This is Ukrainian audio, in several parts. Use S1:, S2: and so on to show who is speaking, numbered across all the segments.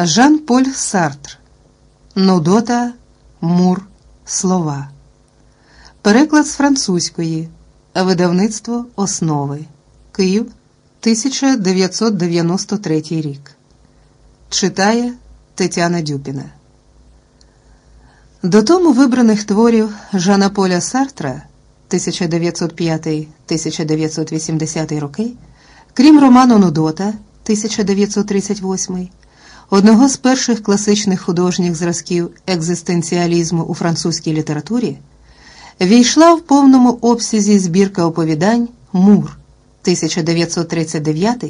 S1: Жан-Поль Сартр. Нудота, Мур, Слова. Переклад з французької. Видавництво Основи. Київ 1993 рік. Читає Тетяна Дюпіна. До тому вибраних творів Жана Поля Сартра 1905-1980 роки, крім роману Нудота 1938 одного з перших класичних художніх зразків екзистенціалізму у французькій літературі, війшла в повному обсязі збірка оповідань Мур 1939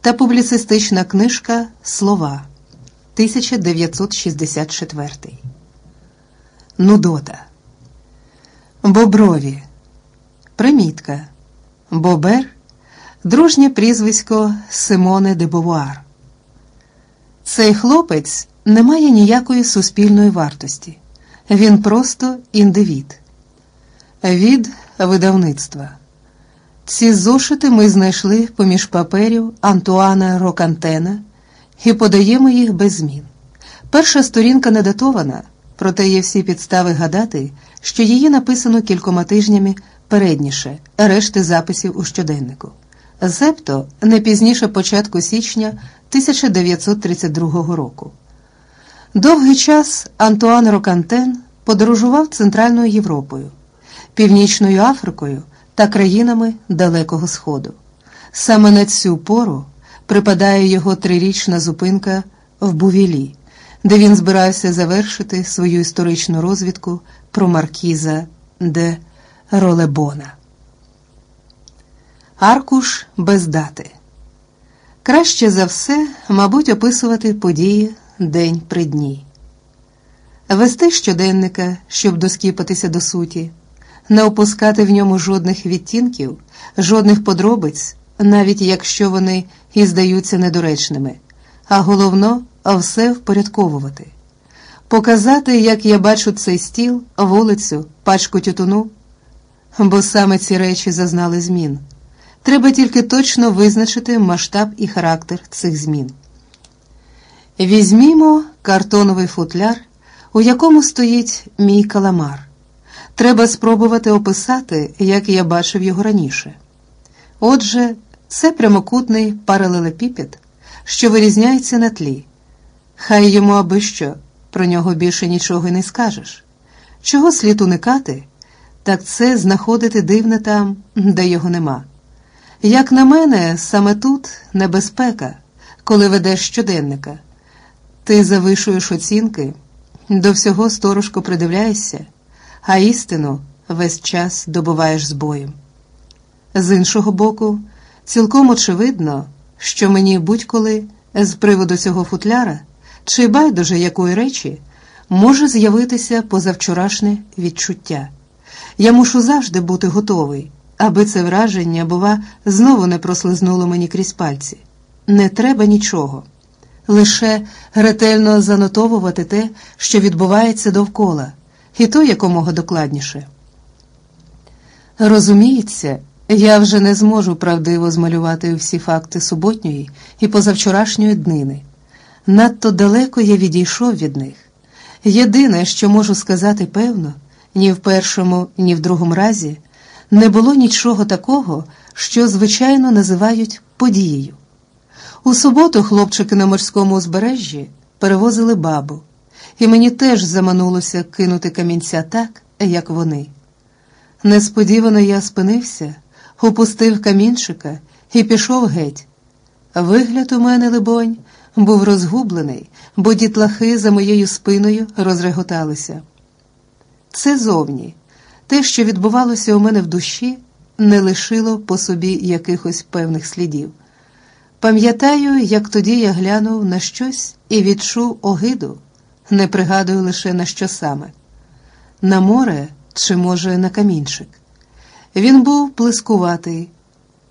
S1: та публіцистична книжка Слова 1964. Нудота. Боброві. Примітка. Бобер дружнє прізвисько Симоне де Бовуар. Цей хлопець не має ніякої суспільної вартості. Він просто індивід. Від видавництва. Ці зошити ми знайшли поміж паперів Антуана Рокантена і подаємо їх без змін. Перша сторінка не датована, проте є всі підстави гадати, що її написано кількома тижнями передніше решти записів у щоденнику. Зебто не пізніше початку січня 1932 року. Довгий час Антуан Рокантен подорожував Центральною Європою, Північною Африкою та країнами Далекого Сходу. Саме на цю пору припадає його трирічна зупинка в Бувілі, де він збирався завершити свою історичну розвідку про маркіза де Ролебона. Аркуш без дати. Краще за все, мабуть, описувати події день при дні, вести щоденника, щоб доскіпатися до суті, не опускати в ньому жодних відтінків, жодних подробиць, навіть якщо вони і здаються недоречними, а головно все впорядковувати, показати, як я бачу цей стіл, вулицю, пачку тютуну, бо саме ці речі зазнали змін. Треба тільки точно визначити масштаб і характер цих змін. Візьмімо картоновий футляр, у якому стоїть мій каламар. Треба спробувати описати, як я бачив його раніше. Отже, це прямокутний паралелепіпед, що вирізняється на тлі. Хай йому аби що, про нього більше нічого й не скажеш. Чого слід уникати, так це знаходити дивне там, де його нема. Як на мене, саме тут небезпека, коли ведеш щоденника. Ти завишуєш оцінки, до всього сторожко придивляєшся, а істину весь час добуваєш з боєм. З іншого боку, цілком очевидно, що мені будь-коли з приводу цього футляра чи байдуже якої речі може з'явитися позавчорашнє відчуття. Я мушу завжди бути готовий аби це враження, бува, знову не прослизнуло мені крізь пальці. Не треба нічого, лише ретельно занотовувати те, що відбувається довкола, і то якомога докладніше. Розуміється, я вже не зможу правдиво змалювати всі факти суботньої і позавчорашньої днини. Надто далеко я відійшов від них. Єдине, що можу сказати певно, ні в першому, ні в другому разі не було нічого такого, що звичайно називають подією. У суботу хлопчики на морському узбережжі перевозили бабу, і мені теж заманулося кинути камінця так, як вони. Несподівано я спинився, опустив камінчика і пішов геть. Вигляд у мене, либонь, був розгублений, бо дітлахи за моєю спиною розреготалися. Це зовні. Те, що відбувалося у мене в душі, не лишило по собі якихось певних слідів. Пам'ятаю, як тоді я глянув на щось і відчув огиду, не пригадую лише на що саме на море чи, може, на камінчик. Він був плескуватий,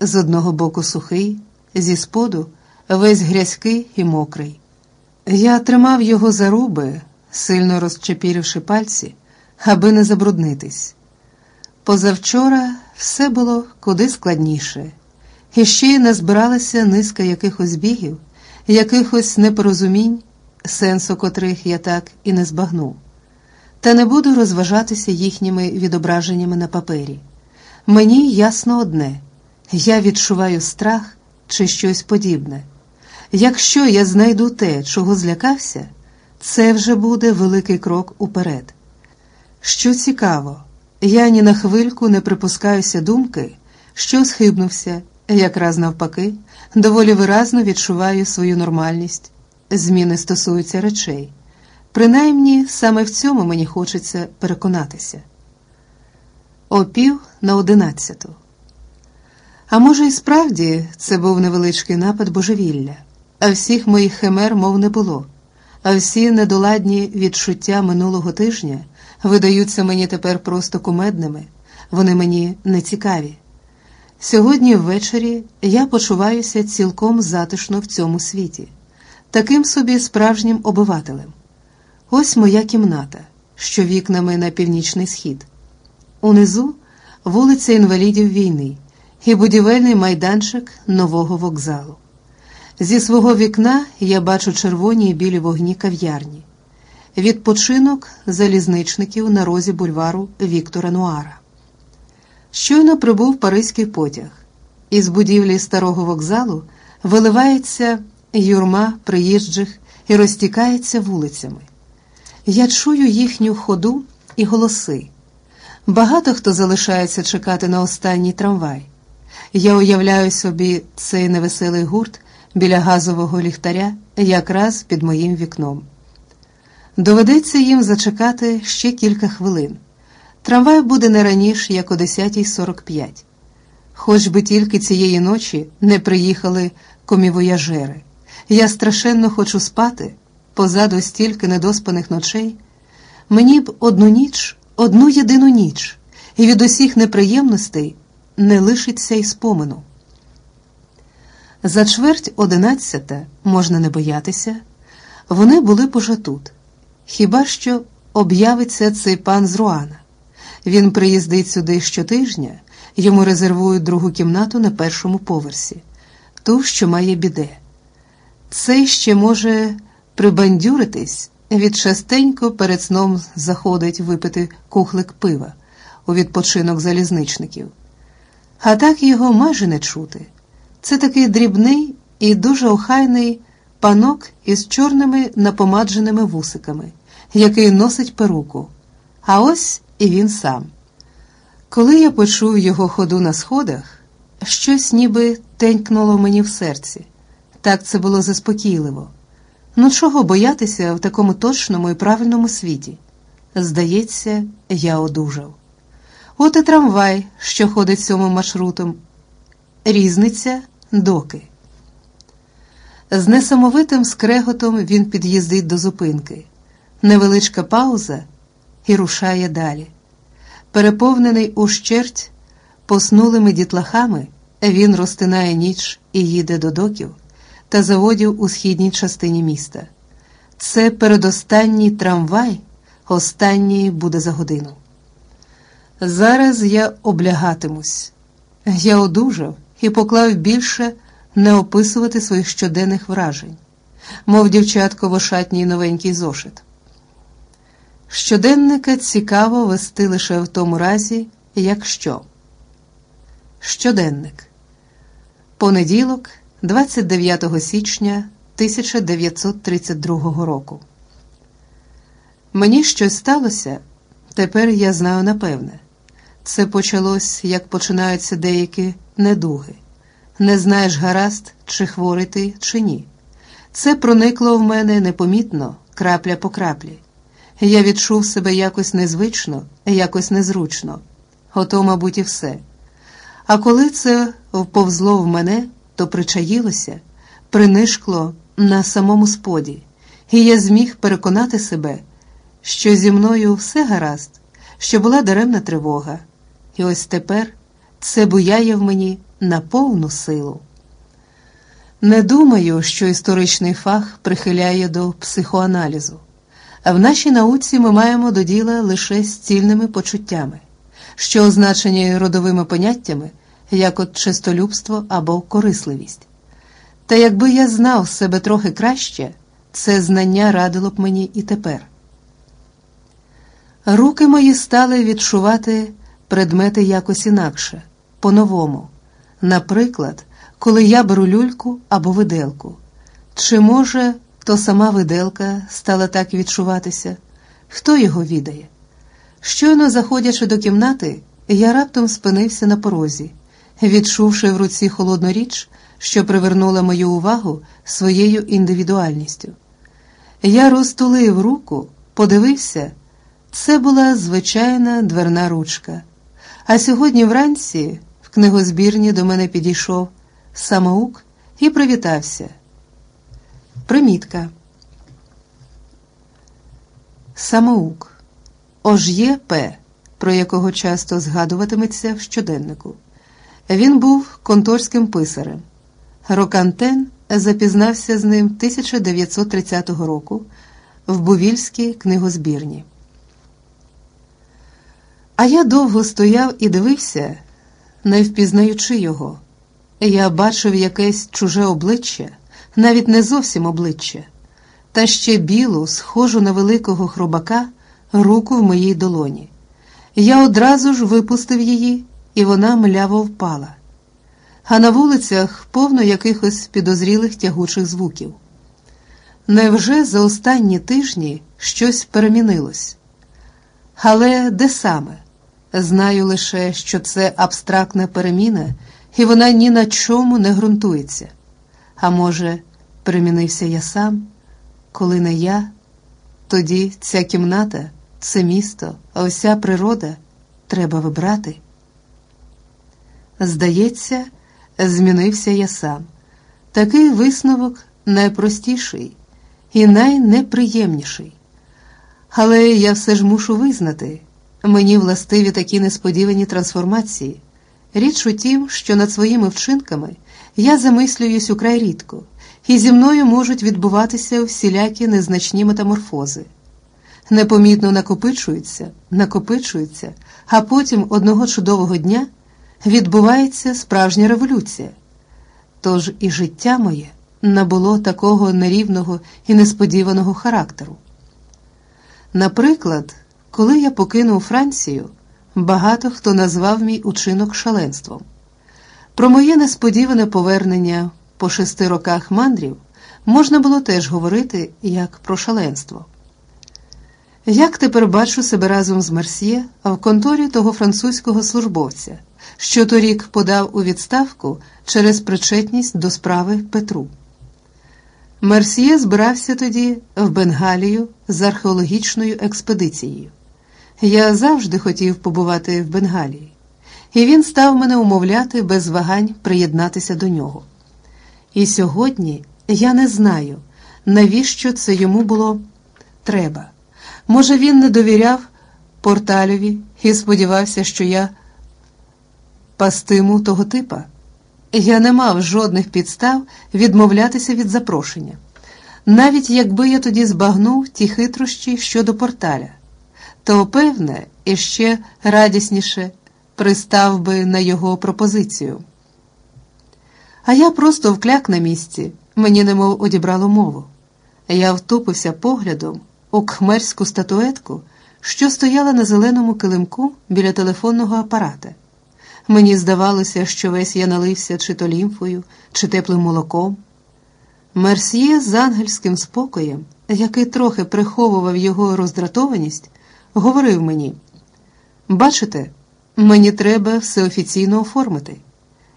S1: з одного боку сухий, зі споду весь грязький і мокрий. Я тримав його за руби, сильно розчепіривши пальці, аби не забруднитись. Позавчора все було куди складніше, і ще й назбиралася низка якихось бігів, якихось непорозумінь сенсу котрих я так і не збагнув, та не буду розважатися їхніми відображеннями на папері. Мені ясно одне я відчуваю страх чи щось подібне. Якщо я знайду те, чого злякався, це вже буде великий крок уперед. Що цікаво, я ні на хвильку не припускаюся думки, що схибнувся, якраз навпаки, доволі виразно відчуваю свою нормальність. Зміни стосуються речей. Принаймні, саме в цьому мені хочеться переконатися. Опів на одинадцяту. А може, і справді це був невеличкий напад божевілля, а всіх моїх химер, мов не було, а всі недоладні відчуття минулого тижня видаються мені тепер просто кумедними, вони мені не цікаві. Сьогодні ввечері я почуваюся цілком затишно в цьому світі, таким собі справжнім обивателем. Ось моя кімната, що вікнами на північний схід. Унизу вулиця інвалідів війни і будівельний майданчик нового вокзалу. Зі свого вікна я бачу червоні і білі вогні кав'ярні, відпочинок залізничників на розі бульвару Віктора Нуара. Щойно прибув паризький потяг. Із будівлі старого вокзалу виливається юрма приїжджих і розтікається вулицями. Я чую їхню ходу і голоси. Багато хто залишається чекати на останній трамвай. Я уявляю собі цей невеселий гурт біля газового ліхтаря якраз під моїм вікном. Доведеться їм зачекати ще кілька хвилин. Трамвай буде не раніше, як о 10.45. Хоч би тільки цієї ночі не приїхали комівояжери. Я страшенно хочу спати, позаду стільки недоспаних ночей. Мені б одну ніч, одну єдину ніч, і від усіх неприємностей не лишиться й спомину. За чверть одинадцята можна не боятися, вони були б уже тут. Хіба що об'явиться цей пан з Руана. Він приїздить сюди щотижня, йому резервують другу кімнату на першому поверсі, ту, що має біде. Цей ще може прибандюритись, від частенько перед сном заходить випити кухлик пива у відпочинок залізничників. А так його майже не чути. Це такий дрібний і дуже охайний панок із чорними напомадженими вусиками, який носить перуку. А ось і він сам. Коли я почув його ходу на сходах, щось ніби тенькнуло мені в серці. Так це було заспокійливо. Ну чого боятися в такому точному і правильному світі? Здається, я одужав. От і трамвай, що ходить цьому маршрутом. Різниця доки. З несамовитим скреготом він під'їздить до зупинки. Невеличка пауза і рушає далі. Переповнений ущерть поснулими дітлахами, він розтинає ніч і їде до доків та заводів у східній частині міста. Це передостанній трамвай, останній буде за годину. Зараз я облягатимусь. Я одужав і поклав більше не описувати своїх щоденних вражень, мов дівчатко в ошатній новенький зошит. Щоденника цікаво вести лише в тому разі, якщо щоденник. Понеділок, 29 січня 1932 року. Мені щось сталося, тепер я знаю напевне. Це почалось, як починаються деякі недуги. Не знаєш гаразд, чи хворий ти, чи ні. Це проникло в мене непомітно, крапля по краплі. Я відчув себе якось незвично, якось незручно. Ото, мабуть, і все. А коли це вповзло в мене, то причаїлося, принишкло на самому споді, і я зміг переконати себе, що зі мною все гаразд, що була даремна тривога. І ось тепер це буяє в мені на повну силу. Не думаю, що історичний фах прихиляє до психоаналізу. В нашій науці ми маємо до діла лише з цільними почуттями, що означені родовими поняттями, як от чистолюбство або корисливість. Та якби я знав себе трохи краще, це знання радило б мені і тепер. Руки мої стали відчувати предмети якось інакше, по-новому. Наприклад, коли я беру люльку або виделку. Чи може то сама виделка стала так відчуватися? Хто його відає? Щойно заходячи до кімнати, я раптом спинився на порозі, відчувши в руці холодну річ, що привернула мою увагу своєю індивідуальністю. Я розтулив руку, подивився, це була звичайна дверна ручка. А сьогодні вранці книгозбірні до мене підійшов самоук і привітався. Примітка. Самоук Ож'є П, про якого часто згадуватиметься в щоденнику. Він був конторським писарем. Рокантен запізнався з ним 1930 року в Бувільській книгозбірні. А я довго стояв і дивився, не впізнаючи його. Я бачив якесь чуже обличчя, навіть не зовсім обличчя, та ще білу, схожу на великого хробака, руку в моїй долоні. Я одразу ж випустив її, і вона мляво впала. А на вулицях повно якихось підозрілих тягучих звуків. Невже за останні тижні щось перемінилось? Але де саме? Знаю лише, що це абстрактна переміна, і вона ні на чому не ґрунтується. А може, перемінився я сам, коли не я, тоді ця кімната, це місто, а уся природа треба вибрати. Здається, змінився я сам. Такий висновок найпростіший і найнеприємніший. Але я все ж мушу визнати. Мені властиві такі несподівані трансформації. Річ у тім, що над своїми вчинками я замислююсь украй рідко, і зі мною можуть відбуватися всілякі незначні метаморфози. Непомітно накопичуються, накопичуються, а потім одного чудового дня відбувається справжня революція. Тож і життя моє набуло такого нерівного і несподіваного характеру. Наприклад, коли я покинув Францію, багато хто назвав мій учинок шаленством. Про моє несподіване повернення по шести роках мандрів можна було теж говорити як про шаленство. Як тепер бачу себе разом з Марсьє в конторі того французького службовця, що торік подав у відставку через причетність до справи Петру. Мерсьє збирався тоді в Бенгалію з археологічною експедицією. Я завжди хотів побувати в Бенгалії, і він став мене умовляти без вагань приєднатися до нього. І сьогодні я не знаю, навіщо це йому було треба. Може, він не довіряв порталеві і сподівався, що я пастиму того типа. Я не мав жодних підстав відмовлятися від запрошення, навіть якби я тоді збагнув ті хитрощі щодо порталя то, певне, іще радісніше пристав би на його пропозицію. А я просто вкляк на місці, мені немов одібрало мову. Я втупився поглядом у кхмерську статуетку, що стояла на зеленому килимку біля телефонного апарата. Мені здавалося, що весь я налився чи то лімфою, чи теплим молоком. Мерсьє з ангельським спокоєм, який трохи приховував його роздратованість, говорив мені: бачите, мені треба все офіційно оформити.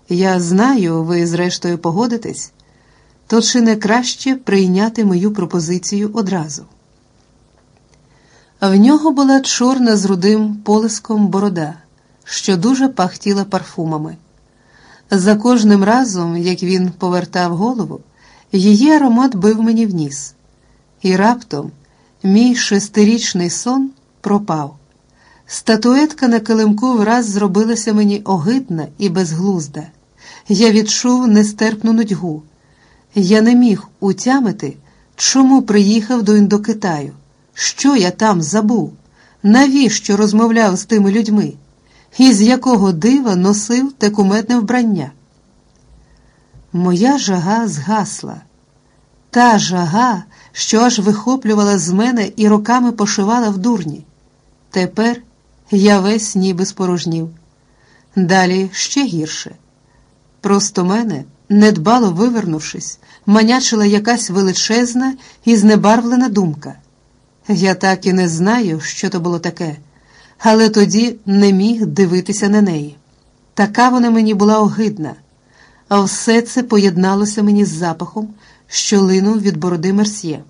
S1: Я знаю, ви зрештою погодитесь, то чи не краще прийняти мою пропозицію одразу? В нього була чорна з рудим полиском борода, що дуже пахтіла парфумами. За кожним разом, як він повертав голову, її аромат бив мені в ніс. І раптом мій шестирічний сон пропав. Статуетка на килимку враз зробилася мені огидна і безглузда. Я відчув нестерпну нудьгу. Я не міг утямити, чому приїхав до Індокитаю, що я там забув, навіщо розмовляв з тими людьми, і з якого дива носив те куметне вбрання. Моя жага згасла. Та жага, що аж вихоплювала з мене і роками пошивала в дурні. Тепер я весь ніби спорожнів. Далі ще гірше. Просто мене, недбало вивернувшись, манячила якась величезна і знебарвлена думка. Я так і не знаю, що то було таке, але тоді не міг дивитися на неї. Така вона мені була огидна, а все це поєдналося мені з запахом, що линув від бороди Мерсьє.